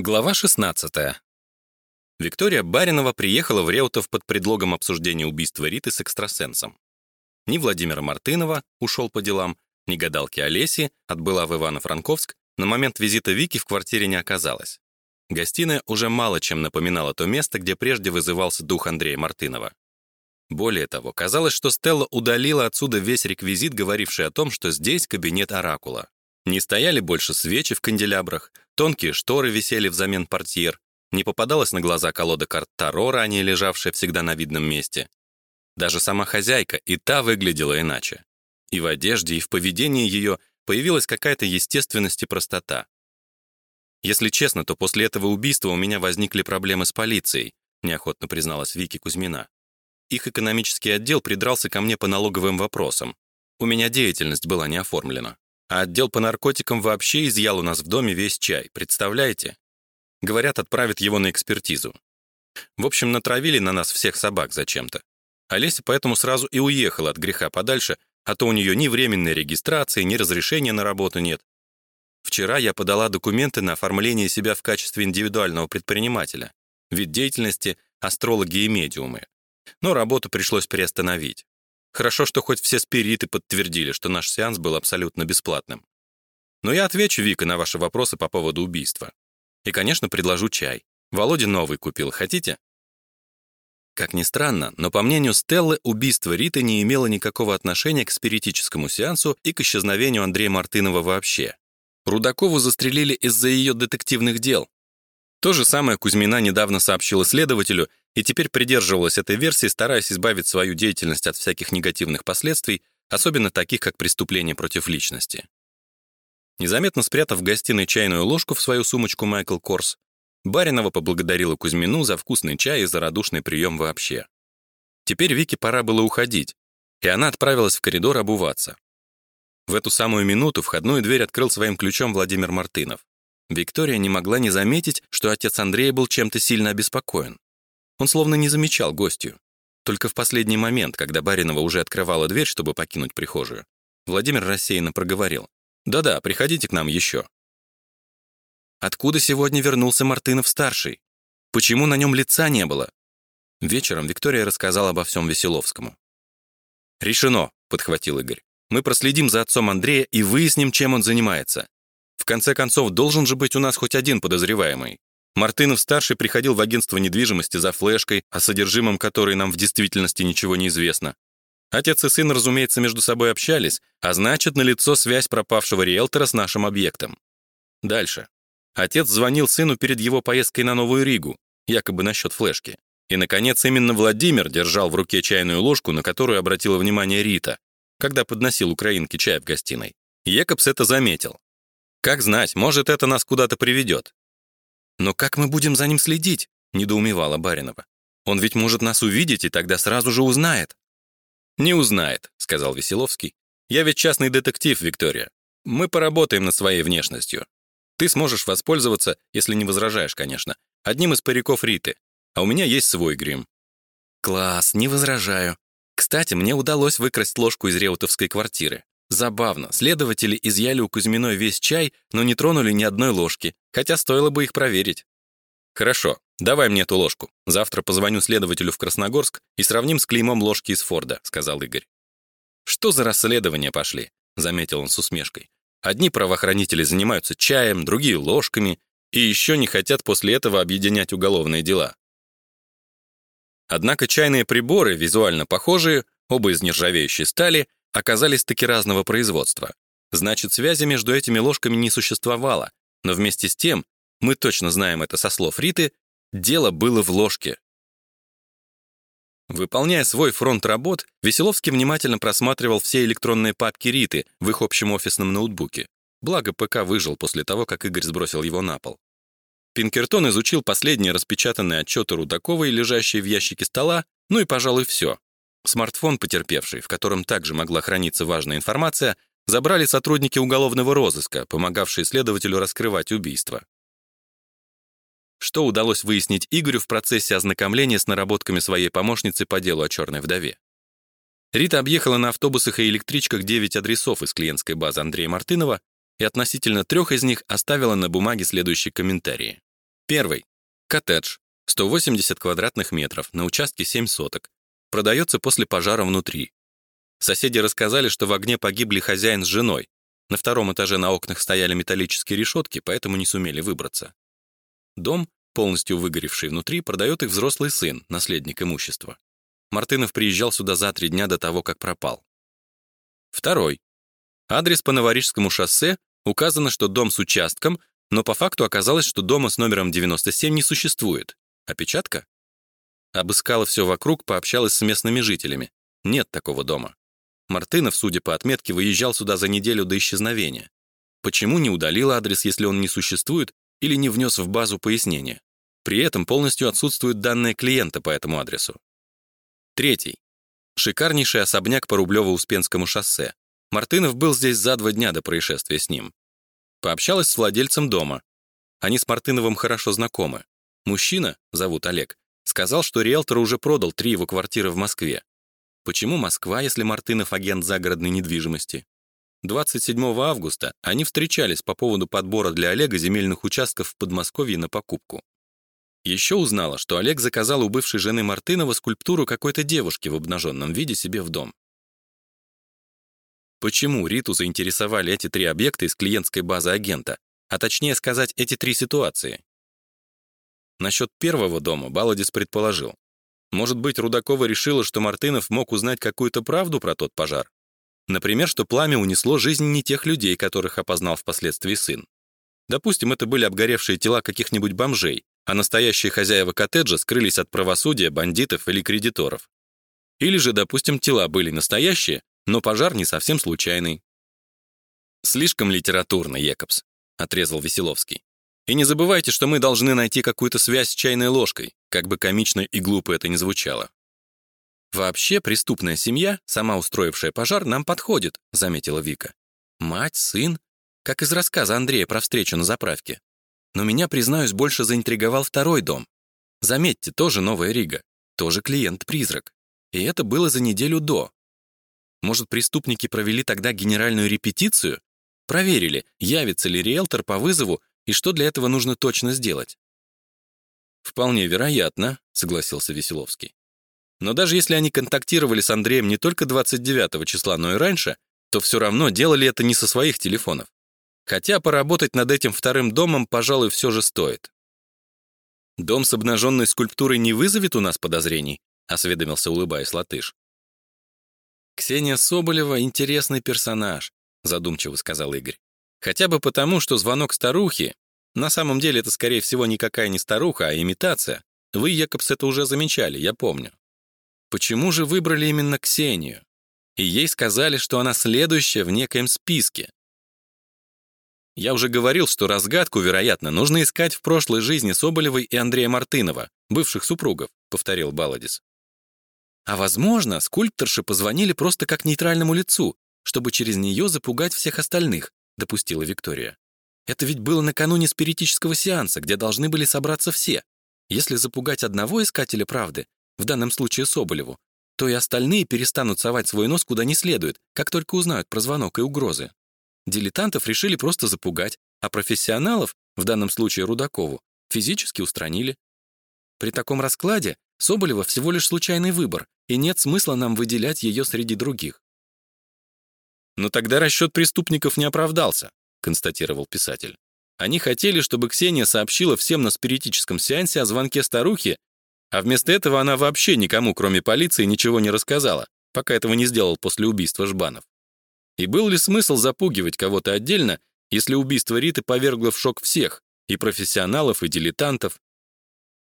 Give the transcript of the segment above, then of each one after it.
Глава 16. Виктория Баринова приехала в Реутов под предлогом обсуждения убийства Риты с экстрасенсом. Ни Владимира Мартынова ушел по делам, ни гадалки Олеси отбыла в Ивано-Франковск, на момент визита Вики в квартире не оказалось. Гостиная уже мало чем напоминала то место, где прежде вызывался дух Андрея Мартынова. Более того, казалось, что Стелла удалила отсюда весь реквизит, говоривший о том, что здесь кабинет оракула. Не стояли больше свечи в канделябрах, тонкие шторы висели взамен портьер, не попадалась на глаза колода карт Таро, ранее лежавшая всегда на видном месте. Даже сама хозяйка и та выглядела иначе. И в одежде, и в поведении ее появилась какая-то естественность и простота. Если честно, то после этого убийства у меня возникли проблемы с полицией, неохотно призналась Вики Кузьмина. Их экономический отдел придрался ко мне по налоговым вопросам. У меня деятельность была не оформлена. А отдел по наркотикам вообще изъял у нас в доме весь чай, представляете? Говорят, отправят его на экспертизу. В общем, натравили на нас всех собак зачем-то. Олеся поэтому сразу и уехала от греха подальше, а то у нее ни временной регистрации, ни разрешения на работу нет. Вчера я подала документы на оформление себя в качестве индивидуального предпринимателя, вид деятельности астрологи и медиумы. Но работу пришлось приостановить. Хорошо, что хоть все спириты подтвердили, что наш сеанс был абсолютно бесплатным. Но я отвечу, Вика, на ваши вопросы по поводу убийства. И, конечно, предложу чай. Володя новый купил, хотите? Как ни странно, но по мнению Стеллы, убийство Риты не имело никакого отношения к спиритическому сеансу и к исчезновению Андрея Мартынова вообще. Рудакову застрелили из-за ее детективных дел. То же самое Кузьмина недавно сообщила следователю, и теперь придерживалась этой версии, стараясь избавить свою деятельность от всяких негативных последствий, особенно таких, как преступление против личности. Незаметно спрятав в гостиной чайную ложку в свою сумочку Майкл Корс, Баринова поблагодарила Кузьмину за вкусный чай и за радушный прием вообще. Теперь Вике пора было уходить, и она отправилась в коридор обуваться. В эту самую минуту входную дверь открыл своим ключом Владимир Мартынов. Виктория не могла не заметить, что отец Андрея был чем-то сильно обеспокоен. Он словно не замечал гостью. Только в последний момент, когда Баринова уже открывала дверь, чтобы покинуть прихожую, Владимир рассеянно проговорил. «Да-да, приходите к нам еще». Откуда сегодня вернулся Мартынов-старший? Почему на нем лица не было? Вечером Виктория рассказала обо всем Веселовскому. «Решено», — подхватил Игорь. «Мы проследим за отцом Андрея и выясним, чем он занимается. В конце концов, должен же быть у нас хоть один подозреваемый. Мартынов-старший приходил в агентство недвижимости за флешкой, о содержимом которой нам в действительности ничего не известно. Отец и сын, разумеется, между собой общались, а значит, налицо связь пропавшего риэлтора с нашим объектом. Дальше. Отец звонил сыну перед его поездкой на Новую Ригу, якобы насчет флешки. И, наконец, именно Владимир держал в руке чайную ложку, на которую обратила внимание Рита, когда подносил украинке чай в гостиной. Екобс это заметил. Как знать, может, это нас куда-то приведет. «Но как мы будем за ним следить?» — недоумевала Баринова. «Он ведь может нас увидеть и тогда сразу же узнает». «Не узнает», — сказал Веселовский. «Я ведь частный детектив, Виктория. Мы поработаем над своей внешностью. Ты сможешь воспользоваться, если не возражаешь, конечно, одним из париков Риты, а у меня есть свой грим». «Класс, не возражаю. Кстати, мне удалось выкрасть ложку из реутовской квартиры. Забавно, следователи изъяли у Кузьминой весь чай, но не тронули ни одной ложки, хотя стоило бы их проверить. Хорошо, давай мне эту ложку. Завтра позвоню следователю в Красногорск и сравним с клеймом ложки из Форда, сказал Игорь. Что за расследования пошли? заметил он с усмешкой. Одни правоохранители занимаются чаем, другие ложками, и еще не хотят после этого объединять уголовные дела. Однако чайные приборы, визуально похожие, оба из нержавеющей стали, оказались таки разного производства. Значит, связи между этими ложками не существовало, но вместе с тем, мы точно знаем это со слов Риты, дело было в ложке. Выполняя свой фронт работ, Веселовский внимательно просматривал все электронные папки Риты в их общем офисном ноутбуке. Благо, ПК выжил после того, как Игорь сбросил его на пол. Пинкертон изучил последние распечатанные отчеты Рудаковой, лежащие в ящике стола, ну и, пожалуй, все. Смартфон потерпевший, в котором также могла храниться важная информация, забрали сотрудники уголовного розыска, помогавшие следователю раскрывать убийство. Что удалось выяснить Игорю в процессе ознакомления с наработками своей помощницы по делу о черной вдове? Рита объехала на автобусах и электричках 9 адресов из клиентской базы Андрея Мартынова и относительно трех из них оставила на бумаге следующие комментарии. Первый. Коттедж. 180 квадратных метров, на участке 7 соток. Продается после пожара внутри. Соседи рассказали, что в огне погибли хозяин с женой. На втором этаже на окнах стояли металлические решетки, поэтому не сумели выбраться. Дом, полностью выгоревший внутри, продает их взрослый сын, наследник имущества. Мартынов приезжал сюда за три дня до того, как пропал. Второй. Адрес по Новорижскому шоссе указано, что дом с участком, но по факту оказалось, что дома с номером 97 не существует. Опечатка? Обыскала все вокруг, пообщалась с местными жителями. Нет такого дома. Мартынов, судя по отметке, выезжал сюда за неделю до исчезновения. Почему не удалил адрес, если он не существует, или не внес в базу пояснения? При этом полностью отсутствуют данные клиента по этому адресу. Третий. Шикарнейший особняк по Рублево-Успенскому шоссе. Мартынов был здесь за два дня до происшествия с ним. Пообщалась с владельцем дома. Они с Мартыновым хорошо знакомы. Мужчина, зовут Олег, сказал, что риэлтор уже продал три его квартиры в Москве. Почему Москва, если Мартынов агент загородной недвижимости? 27 августа они встречались по поводу подбора для Олега земельных участков в Подмосковье на покупку. Еще узнала, что Олег заказал у бывшей жены Мартынова скульптуру какой-то девушки в обнаженном виде себе в дом. Почему Риту заинтересовали эти три объекта из клиентской базы агента, а точнее сказать, эти три ситуации? Насчет первого дома Баладис предположил. Может быть, Рудакова решила, что Мартынов мог узнать какую-то правду про тот пожар? Например, что пламя унесло жизнь не тех людей, которых опознал впоследствии сын. Допустим, это были обгоревшие тела каких-нибудь бомжей, а настоящие хозяева коттеджа скрылись от правосудия, бандитов или кредиторов. Или же, допустим, тела были настоящие, но пожар не совсем случайный. «Слишком литературно, Екобс», — отрезал Веселовский. «И не забывайте, что мы должны найти какую-то связь с чайной ложкой, как бы комично и глупо это ни звучало». «Вообще, преступная семья, сама устроившая пожар, нам подходит», — заметила Вика. «Мать, сын, как из рассказа Андрея про встречу на заправке. Но меня, признаюсь, больше заинтриговал второй дом. Заметьте, тоже Новая Рига, тоже клиент-призрак. И это было за неделю до, может, преступники провели тогда генеральную репетицию? Проверили, явится ли риэлтор по вызову и что для этого нужно точно сделать. «Вполне вероятно», — согласился Веселовский. «Но даже если они контактировали с Андреем не только 29 числа, но и раньше, то все равно делали это не со своих телефонов. Хотя поработать над этим вторым домом, пожалуй, все же стоит». «Дом с обнаженной скульптурой не вызовет у нас подозрений?» — осведомился, улыбаясь латыш. «Ксения Соболева — интересный персонаж», — задумчиво сказал Игорь. «Хотя бы потому, что звонок старухи... На самом деле это, скорее всего, никакая не старуха, а имитация. Вы, Якобс, это уже замечали, я помню. Почему же выбрали именно Ксению? И ей сказали, что она следующая в некоем списке. Я уже говорил, что разгадку, вероятно, нужно искать в прошлой жизни Соболевой и Андрея Мартынова, бывших супругов, повторил Баладис. А возможно, скульпторши позвонили просто как нейтральному лицу, чтобы через нее запугать всех остальных, допустила Виктория. Это ведь было накануне спиритического сеанса, где должны были собраться все. Если запугать одного искателя правды, в данном случае Соболеву, то и остальные перестанут совать свой нос куда не следует, как только узнают про звонок и угрозы. Дилетантов решили просто запугать, а профессионалов, в данном случае Рудакову, физически устранили. При таком раскладе Соболева всего лишь случайный выбор, и нет смысла нам выделять ее среди других. Но тогда расчет преступников не оправдался, констатировал писатель. Они хотели, чтобы Ксения сообщила всем на спиритическом сеансе о звонке старухи, а вместо этого она вообще никому, кроме полиции, ничего не рассказала, пока этого не сделал после убийства Жбанов. И был ли смысл запугивать кого-то отдельно, если убийство Риты повергло в шок всех, и профессионалов, и дилетантов?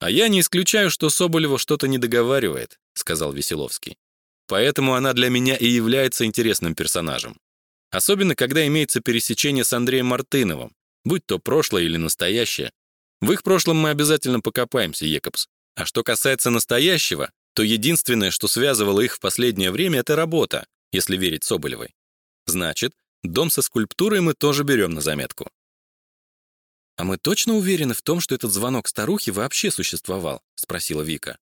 А я не исключаю, что Соболева что-то не договаривает, сказал Веселовский. Поэтому она для меня и является интересным персонажем. Особенно, когда имеется пересечение с Андреем Мартыновым, будь то прошлое или настоящее. В их прошлом мы обязательно покопаемся, Екобс. А что касается настоящего, то единственное, что связывало их в последнее время, это работа, если верить Соболевой. Значит, дом со скульптурой мы тоже берем на заметку. «А мы точно уверены в том, что этот звонок старухи вообще существовал?» — спросила Вика.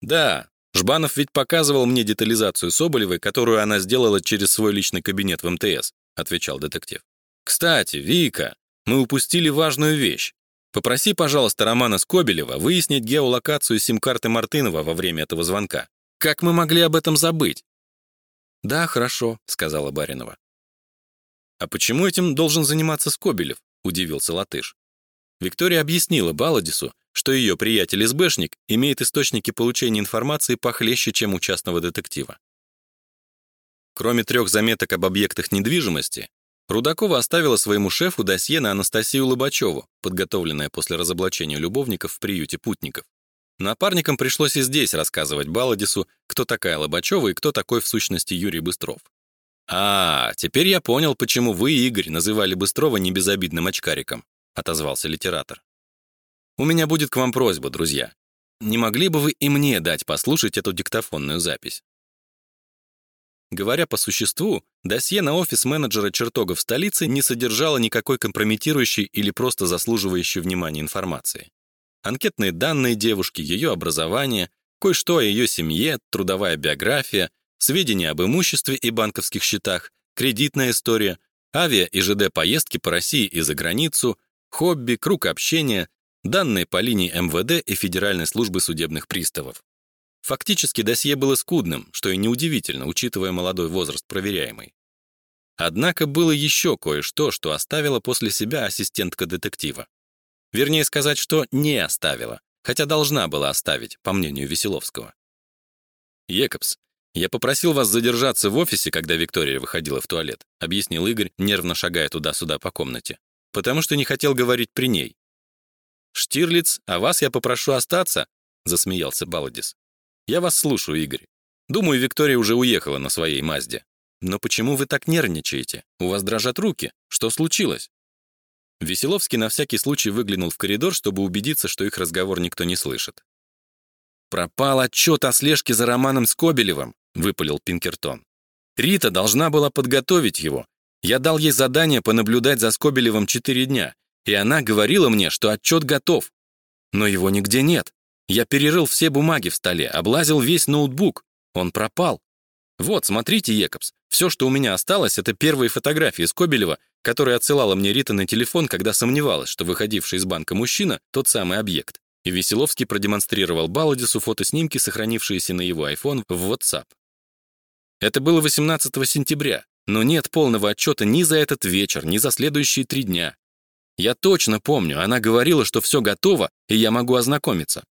«Да, Жбанов ведь показывал мне детализацию Соболевой, которую она сделала через свой личный кабинет в МТС», — отвечал детектив. «Кстати, Вика, мы упустили важную вещь. Попроси, пожалуйста, Романа Скобелева выяснить геолокацию сим-карты Мартынова во время этого звонка. Как мы могли об этом забыть?» «Да, хорошо», — сказала Баринова. «А почему этим должен заниматься Скобелев?» — удивился латыш. Виктория объяснила Баладису, что ее приятель-СБшник имеет источники получения информации похлеще, чем у частного детектива. Кроме трех заметок об объектах недвижимости, Рудакова оставила своему шефу досье на Анастасию Лобачеву, подготовленное после разоблачения любовников в приюте путников. Напарникам пришлось и здесь рассказывать Баладису, кто такая Лобачева и кто такой в сущности Юрий Быстров. «А, теперь я понял, почему вы, Игорь, называли Быстрова небезобидным очкариком», отозвался литератор. «У меня будет к вам просьба, друзья. Не могли бы вы и мне дать послушать эту диктофонную запись?» Говоря по существу, досье на офис менеджера чертогов столицы не содержало никакой компрометирующей или просто заслуживающей внимания информации. Анкетные данные девушки, ее образование, кое-что о ее семье, трудовая биография, сведения об имуществе и банковских счетах, кредитная история, авиа и ЖД поездки по России и за границу, хобби, круг общения, данные по линии МВД и Федеральной службы судебных приставов. Фактически досье было скудным, что и неудивительно, учитывая молодой возраст проверяемой. Однако было еще кое-что, что оставила после себя ассистентка детектива. Вернее сказать, что не оставила, хотя должна была оставить, по мнению Веселовского. «Екобс, я попросил вас задержаться в офисе, когда Виктория выходила в туалет», объяснил Игорь, нервно шагая туда-сюда по комнате, потому что не хотел говорить при ней. «Штирлиц, а вас я попрошу остаться?» засмеялся Баладис. «Я вас слушаю, Игорь. Думаю, Виктория уже уехала на своей Мазде. Но почему вы так нервничаете? У вас дрожат руки. Что случилось?» Веселовский на всякий случай выглянул в коридор, чтобы убедиться, что их разговор никто не слышит. «Пропал отчет о слежке за Романом Скобелевым», — выпалил Пинкертон. «Рита должна была подготовить его. Я дал ей задание понаблюдать за Скобелевым четыре дня, и она говорила мне, что отчет готов. Но его нигде нет. Я перерыл все бумаги в столе, облазил весь ноутбук. Он пропал. Вот, смотрите, Екобс, все, что у меня осталось, это первые фотографии Скобелева, которые отсылала мне Рита на телефон, когда сомневалась, что выходивший из банка мужчина — тот самый объект. И Веселовский продемонстрировал Баладису фотоснимки, сохранившиеся на его iPhone в WhatsApp. Это было 18 сентября, но нет полного отчета ни за этот вечер, ни за следующие три дня. Я точно помню, она говорила, что все готово, и я могу ознакомиться.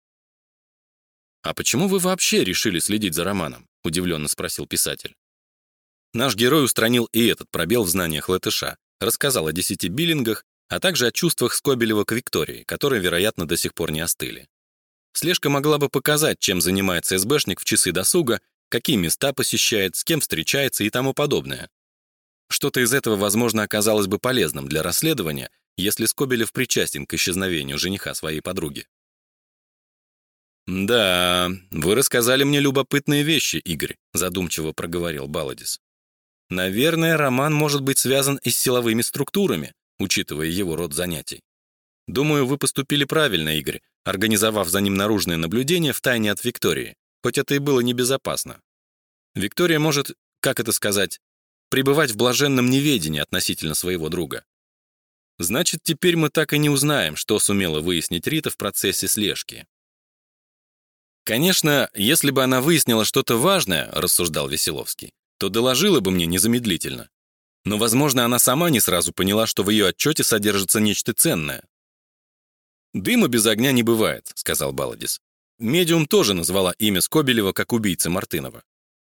«А почему вы вообще решили следить за романом?» — удивленно спросил писатель. Наш герой устранил и этот пробел в знаниях латыша, рассказал о десяти биллингах, а также о чувствах Скобелева к Виктории, которые, вероятно, до сих пор не остыли. Слежка могла бы показать, чем занимается СБшник в часы досуга, какие места посещает, с кем встречается и тому подобное. Что-то из этого, возможно, оказалось бы полезным для расследования, если Скобелев причастен к исчезновению жениха своей подруги. «Да, вы рассказали мне любопытные вещи, Игорь», задумчиво проговорил Баладис. «Наверное, роман может быть связан и с силовыми структурами, учитывая его род занятий. Думаю, вы поступили правильно, Игорь, организовав за ним наружное наблюдение в тайне от Виктории, хоть это и было небезопасно. Виктория может, как это сказать, пребывать в блаженном неведении относительно своего друга. Значит, теперь мы так и не узнаем, что сумела выяснить Рита в процессе слежки. Конечно, если бы она выяснила что-то важное, рассуждал Веселовский, то доложила бы мне незамедлительно. Но, возможно, она сама не сразу поняла, что в ее отчете содержится нечто ценное. «Дыма без огня не бывает», — сказал Баладис. Медиум тоже назвала имя Скобелева как убийцы Мартынова.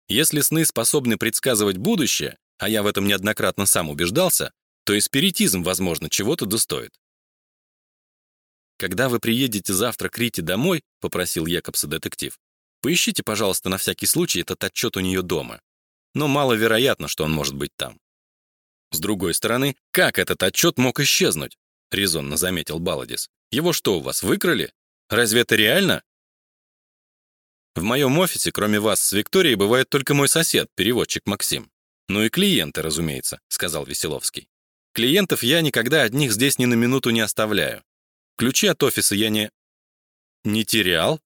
Если сны способны предсказывать будущее, а я в этом неоднократно сам убеждался, то и спиритизм, возможно, чего-то достоит. «Когда вы приедете завтра к Рите домой», — попросил Якобса детектив, «поищите, пожалуйста, на всякий случай этот отчет у нее дома. Но маловероятно, что он может быть там». «С другой стороны, как этот отчет мог исчезнуть?» — резонно заметил Баладис. «Его что, у вас выкрали? Разве это реально?» «В моем офисе, кроме вас с Викторией, бывает только мой сосед, переводчик Максим. Ну и клиенты, разумеется», — сказал Веселовский. «Клиентов я никогда одних здесь ни на минуту не оставляю. Ключи от офиса я не... не терял.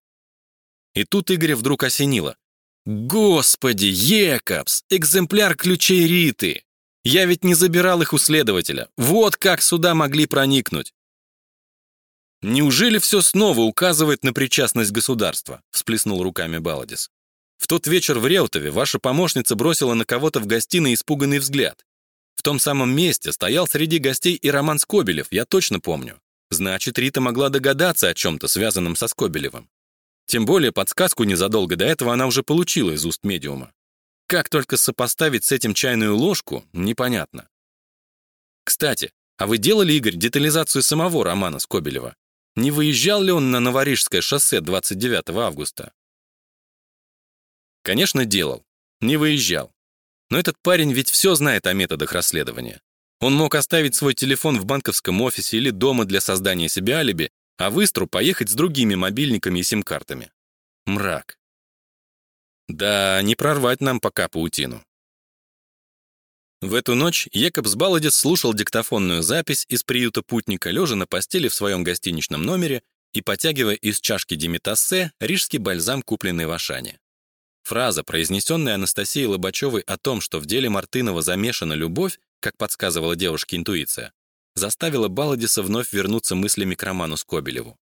И тут Игоря вдруг осенило. Господи, Екапс, экземпляр ключей Риты! Я ведь не забирал их у следователя. Вот как сюда могли проникнуть. Неужели все снова указывает на причастность государства? всплеснул руками Баладис. В тот вечер в Реутове ваша помощница бросила на кого-то в гостиной испуганный взгляд. В том самом месте стоял среди гостей и Роман Скобелев, я точно помню. Значит, Рита могла догадаться о чем-то, связанном со Скобелевым. Тем более подсказку незадолго до этого она уже получила из уст медиума. Как только сопоставить с этим чайную ложку, непонятно. Кстати, а вы делали, Игорь, детализацию самого романа Скобелева? Не выезжал ли он на Новорижское шоссе 29 августа? Конечно, делал. Не выезжал. Но этот парень ведь все знает о методах расследования. Он мог оставить свой телефон в банковском офисе или дома для создания себе алиби, а в Истру поехать с другими мобильниками и сим-картами. Мрак. Да, не прорвать нам пока паутину. В эту ночь Екобс Баладис слушал диктофонную запись из приюта путника, лежа на постели в своем гостиничном номере и потягивая из чашки Димитассе рижский бальзам, купленный в Ашане. Фраза, произнесенная Анастасией Лобачевой о том, что в деле Мартынова замешана любовь, как подсказывала девушке интуиция, заставила Баладиса вновь вернуться мыслями к роману Скобелеву.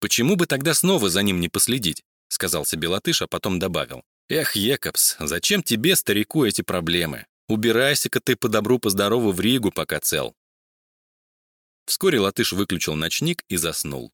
«Почему бы тогда снова за ним не последить?» — сказал себе латыш, а потом добавил. «Эх, Екобс, зачем тебе, старику, эти проблемы? Убирайся-ка ты по добру, по здорову в Ригу, пока цел». Вскоре латыш выключил ночник и заснул.